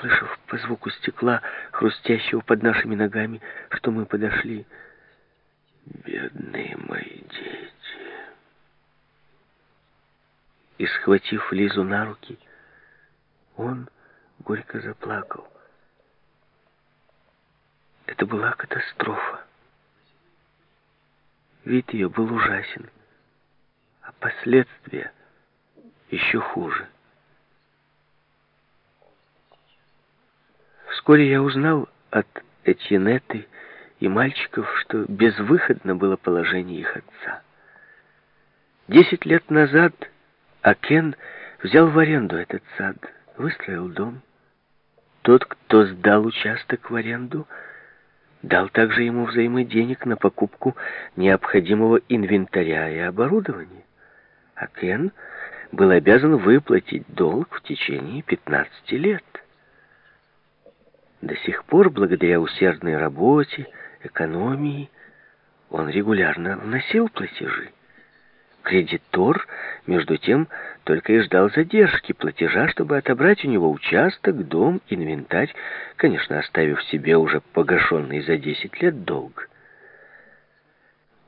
услышав по звуку стекла, хрустящего под нашими ногами, что мы подошли. Бедные мои дети. И, схватив Лизу на руки, он горько заплакал. Это была катастрофа. Вид ее был ужасен, а последствия еще хуже. Вскоре я узнал от Этьенеты и мальчиков, что безвыходно было положение их отца. Десять лет назад Акен взял в аренду этот сад, выстроил дом. Тот, кто сдал участок в аренду, дал также ему взаймы денег на покупку необходимого инвентаря и оборудования. А Кен был обязан выплатить долг в течение 15 лет. До сих пор, благодаря усердной работе, экономии, он регулярно вносил платежи. Кредитор, между тем, только и ждал задержки платежа, чтобы отобрать у него участок, дом, инвентарь, конечно, оставив себе уже погашенный за 10 лет долг.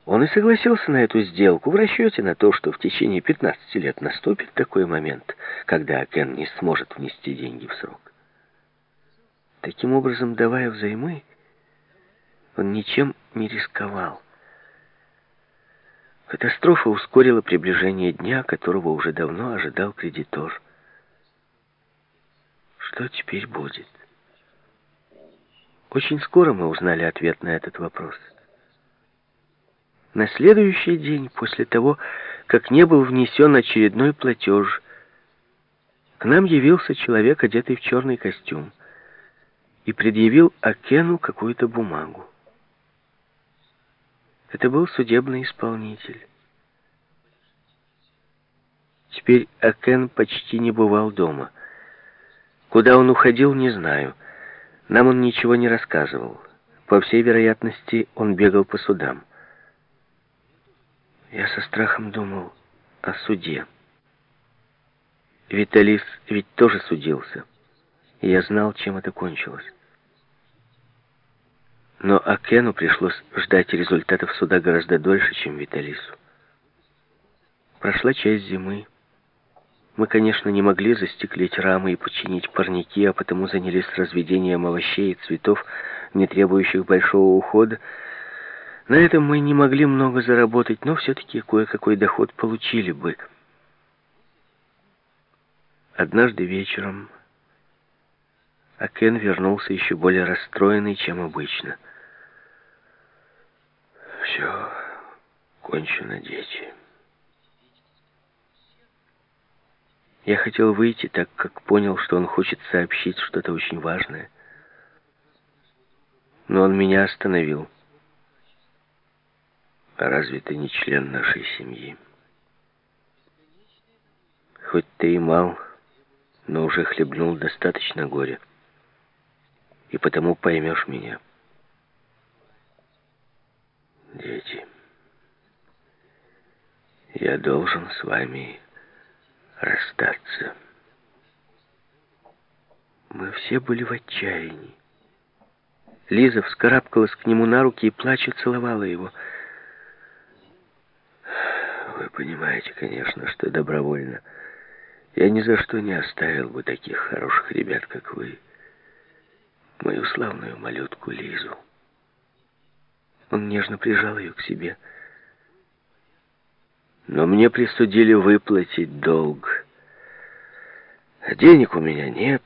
Он и согласился на эту сделку в расчете на то, что в течение 15 лет наступит такой момент, когда Кен не сможет внести деньги в срок. Таким образом, давая взаймы, он ничем не рисковал. Катастрофа ускорила приближение дня, которого уже давно ожидал кредитор. Что теперь будет? Очень скоро мы узнали ответ на этот вопрос. На следующий день, после того, как не был внесен очередной платеж, к нам явился человек, одетый в черный костюм и предъявил Акену какую-то бумагу. Это был судебный исполнитель. Теперь Акен почти не бывал дома. Куда он уходил, не знаю. Нам он ничего не рассказывал. По всей вероятности, он бегал по судам. Я со страхом думал о суде. Виталис ведь тоже судился и я знал, чем это кончилось. Но Акену пришлось ждать результатов суда гораздо дольше, чем Виталису. Прошла часть зимы. Мы, конечно, не могли застеклить рамы и починить парники, а потому занялись разведением овощей и цветов, не требующих большого ухода. На этом мы не могли много заработать, но все-таки кое-какой доход получили бы. Однажды вечером а Кен вернулся еще более расстроенный, чем обычно. «Все кончено, дети». Я хотел выйти, так как понял, что он хочет сообщить что-то очень важное. Но он меня остановил. «А разве ты не член нашей семьи?» «Хоть ты и мал, но уже хлебнул достаточно горя» и потому поймешь меня. Дети, я должен с вами расстаться. Мы все были в отчаянии. Лиза вскарабкалась к нему на руки и, плача, целовала его. Вы понимаете, конечно, что добровольно. Я ни за что не оставил бы таких хороших ребят, как вы мою славную малютку Лизу. Он нежно прижал ее к себе. Но мне присудили выплатить долг. Денег у меня нет.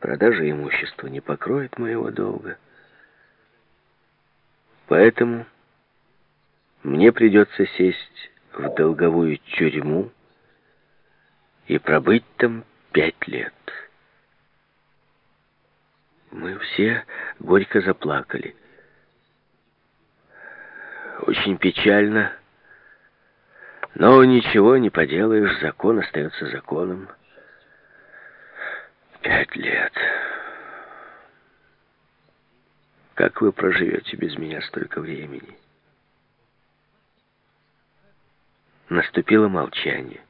Продажа имущества не покроет моего долга. Поэтому мне придется сесть в долговую тюрьму и пробыть там пять лет. Мы все горько заплакали. Очень печально, но ничего не поделаешь, закон остается законом. Пять лет. Как вы проживете без меня столько времени? Наступило молчание.